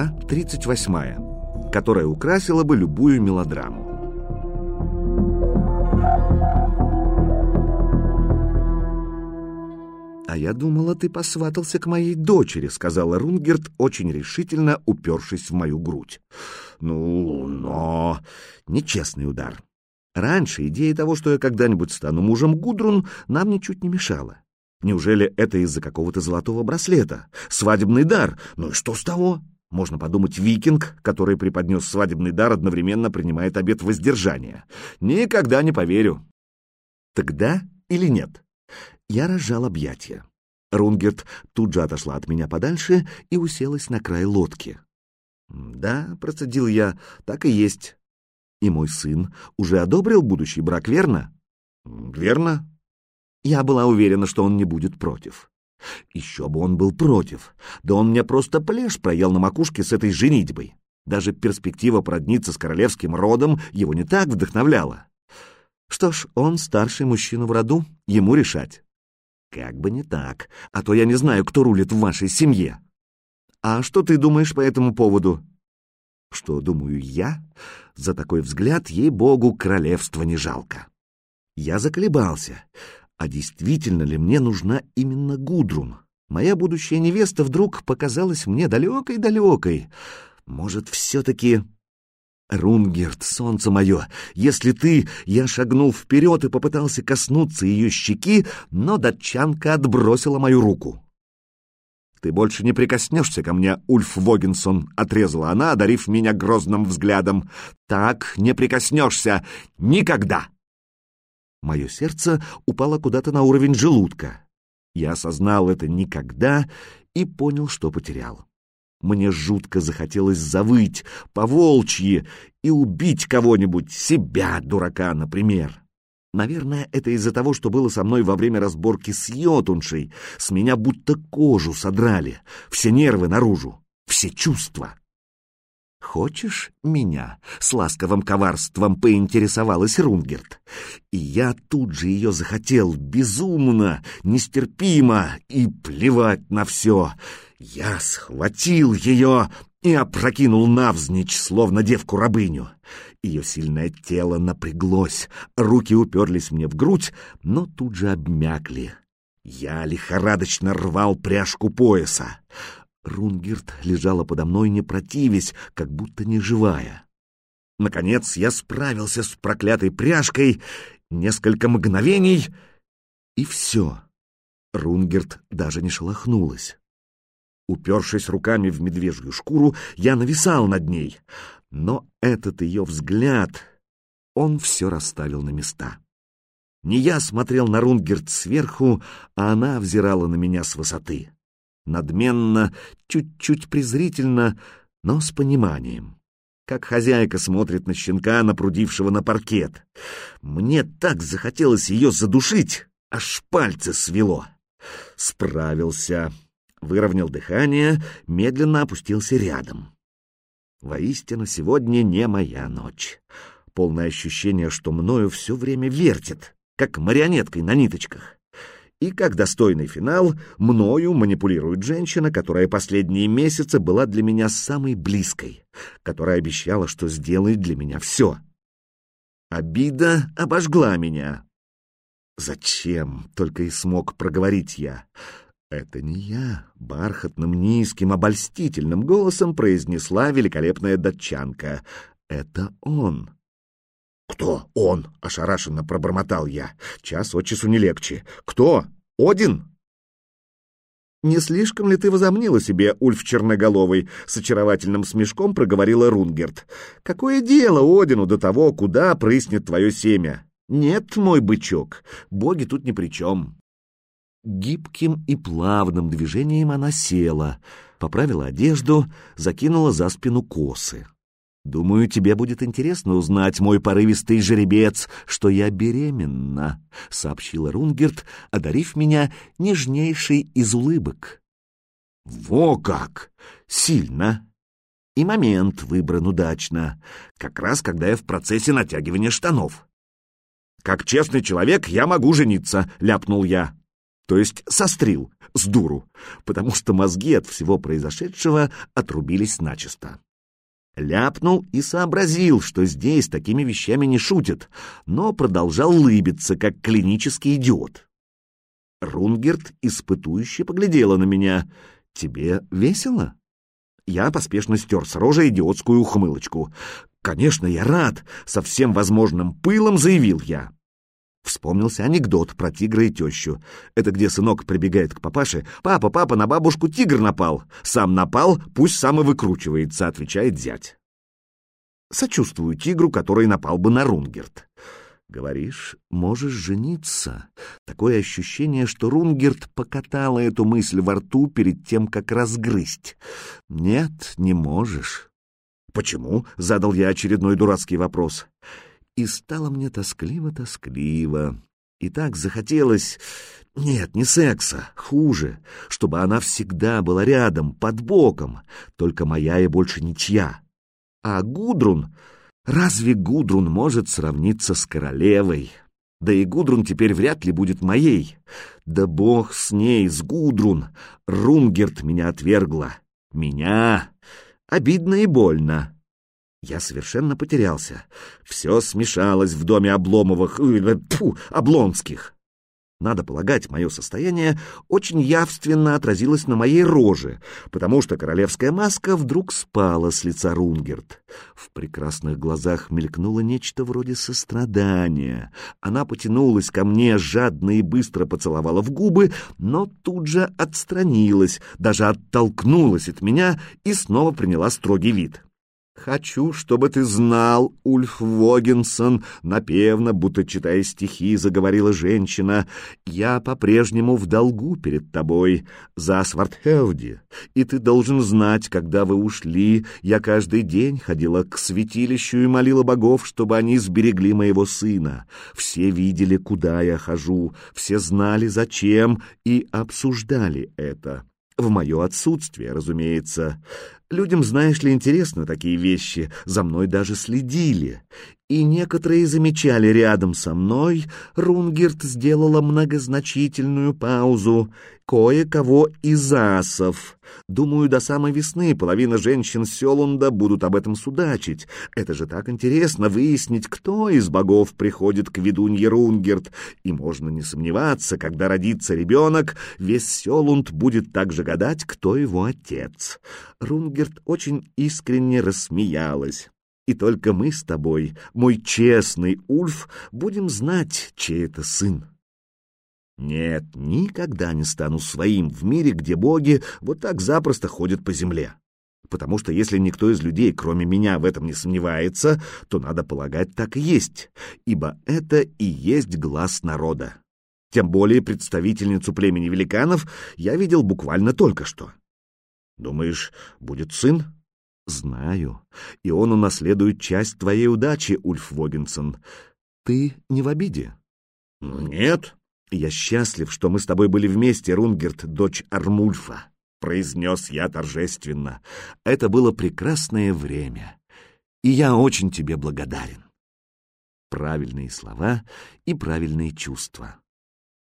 Глава 38, которая украсила бы любую мелодраму. «А я думала, ты посватался к моей дочери», — сказала Рунгерт, очень решительно упершись в мою грудь. «Ну, но...» Нечестный удар. Раньше идея того, что я когда-нибудь стану мужем Гудрун, нам ничуть не мешала. Неужели это из-за какого-то золотого браслета? Свадебный дар? Ну и что с того? Можно подумать, викинг, который преподнес свадебный дар, одновременно принимает обет воздержания. Никогда не поверю. Тогда или нет? Я разжал объятия. Рунгерт тут же отошла от меня подальше и уселась на край лодки. «Да», — процедил я, — «так и есть. И мой сын уже одобрил будущий брак, верно?» «Верно», я была уверена, что он не будет против. Еще бы он был против. Да он мне просто плешь проел на макушке с этой женитьбой. Даже перспектива продниться с королевским родом его не так вдохновляла. Что ж, он старший мужчина в роду, ему решать. Как бы не так, а то я не знаю, кто рулит в вашей семье. А что ты думаешь по этому поводу? Что думаю я? За такой взгляд, ей-богу, королевства не жалко. Я заколебался. А действительно ли мне нужна именно Гудрун? Моя будущая невеста вдруг показалась мне далекой-далекой. Может, все-таки... Рунгерт, солнце мое, если ты... Я шагнул вперед и попытался коснуться ее щеки, но датчанка отбросила мою руку. «Ты больше не прикоснешься ко мне, Ульф Вогинсон», — отрезала она, одарив меня грозным взглядом. «Так не прикоснешься! Никогда!» Мое сердце упало куда-то на уровень желудка. Я осознал это никогда и понял, что потерял. Мне жутко захотелось завыть, по-волчьи, и убить кого-нибудь, себя, дурака, например. Наверное, это из-за того, что было со мной во время разборки с Йотуншей. С меня будто кожу содрали, все нервы наружу, все чувства. «Хочешь меня?» — с ласковым коварством поинтересовалась Рунгерт. И я тут же ее захотел безумно, нестерпимо и плевать на все. Я схватил ее и опрокинул навзничь, словно девку-рабыню. Ее сильное тело напряглось, руки уперлись мне в грудь, но тут же обмякли. Я лихорадочно рвал пряжку пояса. Рунгерт лежала подо мной, не противясь, как будто не живая. Наконец я справился с проклятой пряжкой, несколько мгновений, и все. Рунгерт даже не шелохнулась. Упершись руками в медвежью шкуру, я нависал над ней, но этот ее взгляд, он все расставил на места. Не я смотрел на Рунгерт сверху, а она взирала на меня с высоты надменно, чуть-чуть презрительно, но с пониманием. Как хозяйка смотрит на щенка, напрудившего на паркет. Мне так захотелось ее задушить, аж пальцы свело. Справился, выровнял дыхание, медленно опустился рядом. Воистину, сегодня не моя ночь. Полное ощущение, что мною все время вертит, как марионеткой на ниточках. И как достойный финал, мною манипулирует женщина, которая последние месяцы была для меня самой близкой, которая обещала, что сделает для меня все. Обида обожгла меня. «Зачем?» — только и смог проговорить я. «Это не я», — бархатным, низким, обольстительным голосом произнесла великолепная датчанка. «Это он». «Кто он?» — ошарашенно пробормотал я. «Час от часу не легче. Кто? Один?» «Не слишком ли ты возомнила себе, Ульф Черноголовый?» — с очаровательным смешком проговорила Рунгерт. «Какое дело Одину до того, куда прыснет твое семя? Нет, мой бычок, боги тут ни при чем». Гибким и плавным движением она села, поправила одежду, закинула за спину косы. Думаю, тебе будет интересно узнать, мой порывистый жеребец, что я беременна, — сообщила Рунгерт, одарив меня нежнейшей из улыбок. Во как! Сильно! И момент выбран удачно, как раз когда я в процессе натягивания штанов. «Как честный человек я могу жениться», — ляпнул я. то есть сострил, с дуру, потому что мозги от всего произошедшего отрубились начисто. Ляпнул и сообразил, что здесь такими вещами не шутят, но продолжал лыбиться, как клинический идиот. Рунгерт испытующе поглядела на меня. «Тебе весело?» Я поспешно стер с рожи идиотскую ухмылочку. «Конечно, я рад!» — со всем возможным пылом заявил я. Вспомнился анекдот про тигра и тещу. Это где сынок прибегает к папаше. «Папа, папа, на бабушку тигр напал!» «Сам напал, пусть сам и выкручивается», — отвечает зять. Сочувствую тигру, который напал бы на Рунгерт. Говоришь, можешь жениться. Такое ощущение, что Рунгерт покатала эту мысль во рту перед тем, как разгрызть. Нет, не можешь. Почему? Задал я очередной дурацкий вопрос. И стало мне тоскливо-тоскливо. И так захотелось... Нет, не секса, хуже, чтобы она всегда была рядом, под боком, только моя и больше ничья. А Гудрун... Разве Гудрун может сравниться с королевой? Да и Гудрун теперь вряд ли будет моей. Да бог с ней, с Гудрун. Рунгерт меня отвергла. Меня. Обидно и больно. Я совершенно потерялся. Все смешалось в доме Обломовых, э, тьфу, Облонских. Надо полагать, мое состояние очень явственно отразилось на моей роже, потому что королевская маска вдруг спала с лица Рунгерт. В прекрасных глазах мелькнуло нечто вроде сострадания. Она потянулась ко мне, жадно и быстро поцеловала в губы, но тут же отстранилась, даже оттолкнулась от меня и снова приняла строгий вид. «Хочу, чтобы ты знал, Ульф Вогенсон», — напевно, будто читая стихи, заговорила женщина, «я по-прежнему в долгу перед тобой за Свартхевди, и ты должен знать, когда вы ушли, я каждый день ходила к святилищу и молила богов, чтобы они сберегли моего сына. Все видели, куда я хожу, все знали, зачем, и обсуждали это». В мое отсутствие, разумеется. Людям, знаешь ли, интересны такие вещи, за мной даже следили. И некоторые замечали рядом со мной, Рунгерт сделала многозначительную паузу, кое-кого из асов. Думаю, до самой весны половина женщин Селунда будут об этом судачить. Это же так интересно выяснить, кто из богов приходит к ведунье Рунгерт. И можно не сомневаться, когда родится ребенок, весь Селунд будет также гадать, кто его отец. Рунгерт очень искренне рассмеялась. И только мы с тобой, мой честный Ульф, будем знать, чей это сын. Нет, никогда не стану своим в мире, где боги вот так запросто ходят по земле. Потому что если никто из людей, кроме меня, в этом не сомневается, то, надо полагать, так и есть, ибо это и есть глаз народа. Тем более представительницу племени великанов я видел буквально только что. Думаешь, будет сын? Знаю. И он унаследует часть твоей удачи, Ульф Вогенсон. Ты не в обиде? Нет. Я счастлив, что мы с тобой были вместе, Рунгерт, дочь Армульфа, произнес я торжественно. Это было прекрасное время, и я очень тебе благодарен. Правильные слова и правильные чувства.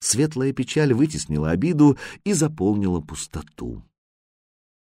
Светлая печаль вытеснила обиду и заполнила пустоту.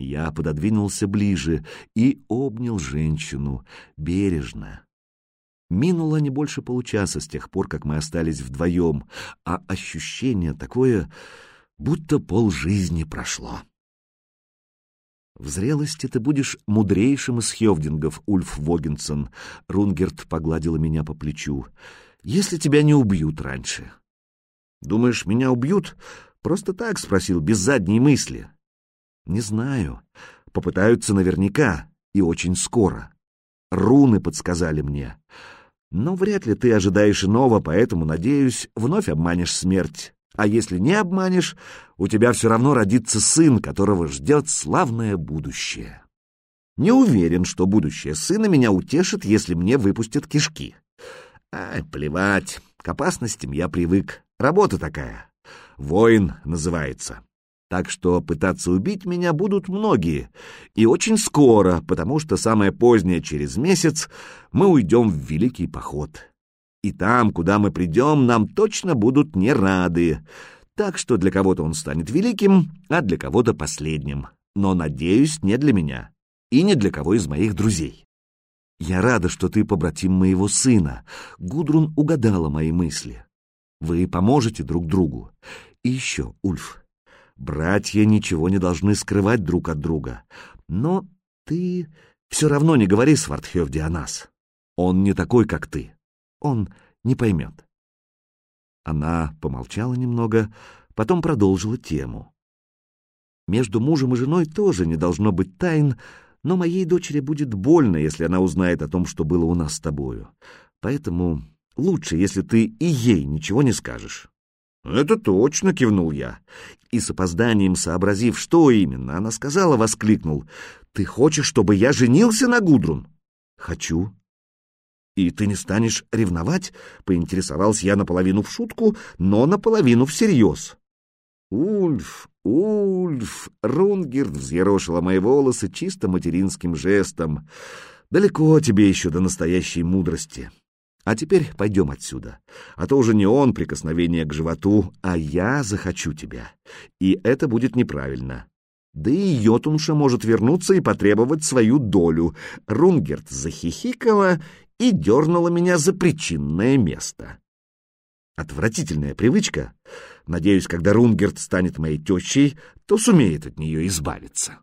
Я пододвинулся ближе и обнял женщину бережно. Минуло не больше получаса с тех пор, как мы остались вдвоем, а ощущение такое, будто полжизни прошло. В зрелости ты будешь мудрейшим из хевдингов, Ульф Вогенсон. Рунгерт погладила меня по плечу. Если тебя не убьют раньше. Думаешь, меня убьют? Просто так спросил, без задней мысли. Не знаю. Попытаются наверняка и очень скоро. Руны подсказали мне. Но вряд ли ты ожидаешь иного, поэтому, надеюсь, вновь обманешь смерть. А если не обманешь, у тебя все равно родится сын, которого ждет славное будущее. Не уверен, что будущее сына меня утешит, если мне выпустят кишки. Ай, плевать, к опасностям я привык. Работа такая. Воин называется. Так что пытаться убить меня будут многие, и очень скоро, потому что самое позднее, через месяц, мы уйдем в великий поход. И там, куда мы придем, нам точно будут не рады. Так что для кого-то он станет великим, а для кого-то последним. Но, надеюсь, не для меня. И не для кого из моих друзей. Я рада, что ты побратим моего сына. Гудрун угадала мои мысли. Вы поможете друг другу. И еще, Ульф, братья ничего не должны скрывать друг от друга. Но ты все равно не говори Свардхевде о нас. Он не такой, как ты. Он не поймет. Она помолчала немного, потом продолжила тему. Между мужем и женой тоже не должно быть тайн, но моей дочери будет больно, если она узнает о том, что было у нас с тобою. Поэтому лучше, если ты и ей ничего не скажешь. «Это точно!» — кивнул я. И с опозданием сообразив, что именно, она сказала, воскликнул. «Ты хочешь, чтобы я женился на Гудрун?» «Хочу». «И ты не станешь ревновать?» — поинтересовался я наполовину в шутку, но наполовину всерьез. «Ульф, Ульф!» — Рунгерт взъерошила мои волосы чисто материнским жестом. «Далеко тебе еще до настоящей мудрости. А теперь пойдем отсюда, а то уже не он прикосновение к животу, а я захочу тебя. И это будет неправильно. Да и Йотунша может вернуться и потребовать свою долю. Рунгерт захихикала и дернула меня за причинное место. Отвратительная привычка. Надеюсь, когда Рунгерт станет моей тещей, то сумеет от нее избавиться.